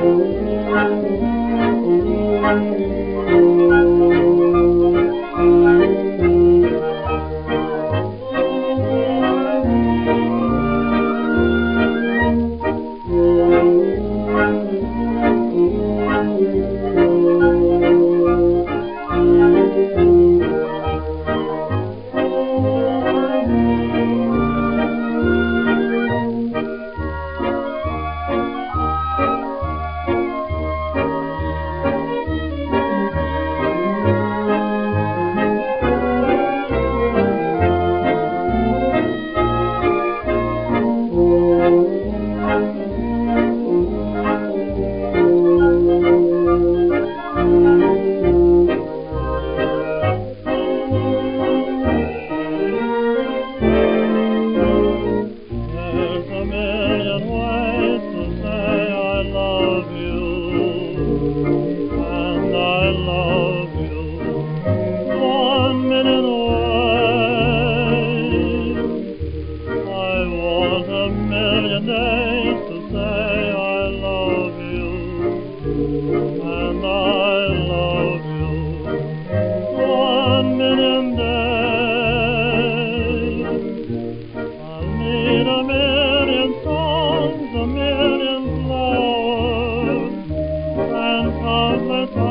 Thank you. all the time.